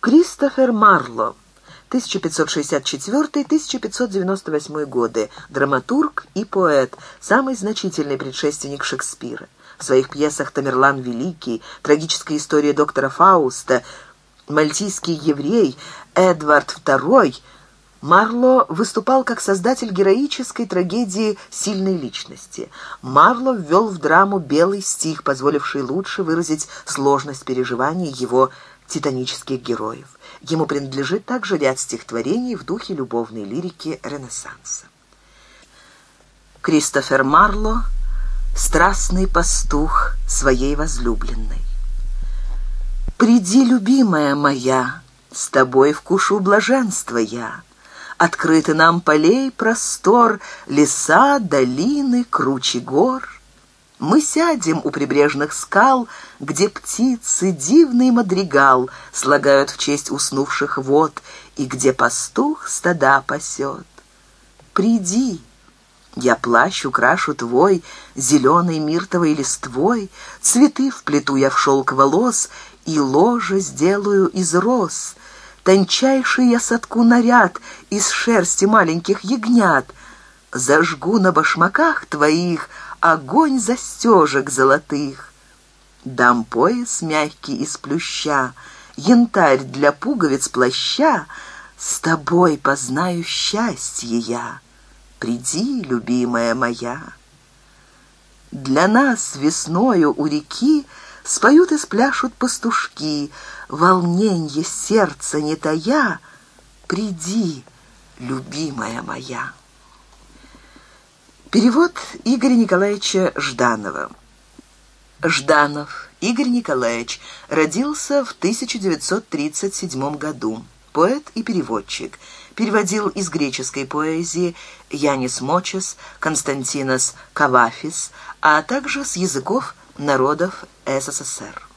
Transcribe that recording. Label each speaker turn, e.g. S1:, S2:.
S1: Кристофер Марло, 1564-1598 годы, драматург и поэт, самый значительный предшественник Шекспира. В своих пьесах «Тамерлан Великий», «Трагическая история доктора Фауста», «Мальтийский еврей», «Эдвард II» Марло выступал как создатель героической трагедии сильной личности. Марло ввел в драму белый стих, позволивший лучше выразить сложность переживаний его титанических героев. Ему принадлежит также ряд стихотворений в духе любовной лирики Ренессанса. Кристофер Марло «Страстный пастух своей возлюбленной». «Приди, любимая моя, с тобой вкушу блаженства я». Открыты нам полей простор, леса, долины, кручи гор. Мы сядем у прибрежных скал, где птицы дивный мадригал слагают в честь уснувших вод, и где пастух стада пасет. Приди! Я плащ украшу твой зеленой миртовой листвой, Цветы вплету я в шелк волос, И ложе сделаю из роз — тончайший я садку наряд из шерсти маленьких ягнят, зажгу на башмаках твоих огонь застежек золотых. Дам пояс мягкий из плюща, янтарь для пуговиц плаща, с тобой познаю счастье я. Приди, любимая моя. Для нас весною у реки споют и спляшут пастушки, волненье сердца не тая, приди, любимая моя. Перевод Игоря Николаевича Жданова. Жданов Игорь Николаевич родился в 1937 году. Поэт и переводчик. Переводил из греческой поэзии Янис Мочес, Константинос Кавафис, а также с языков народов СССР.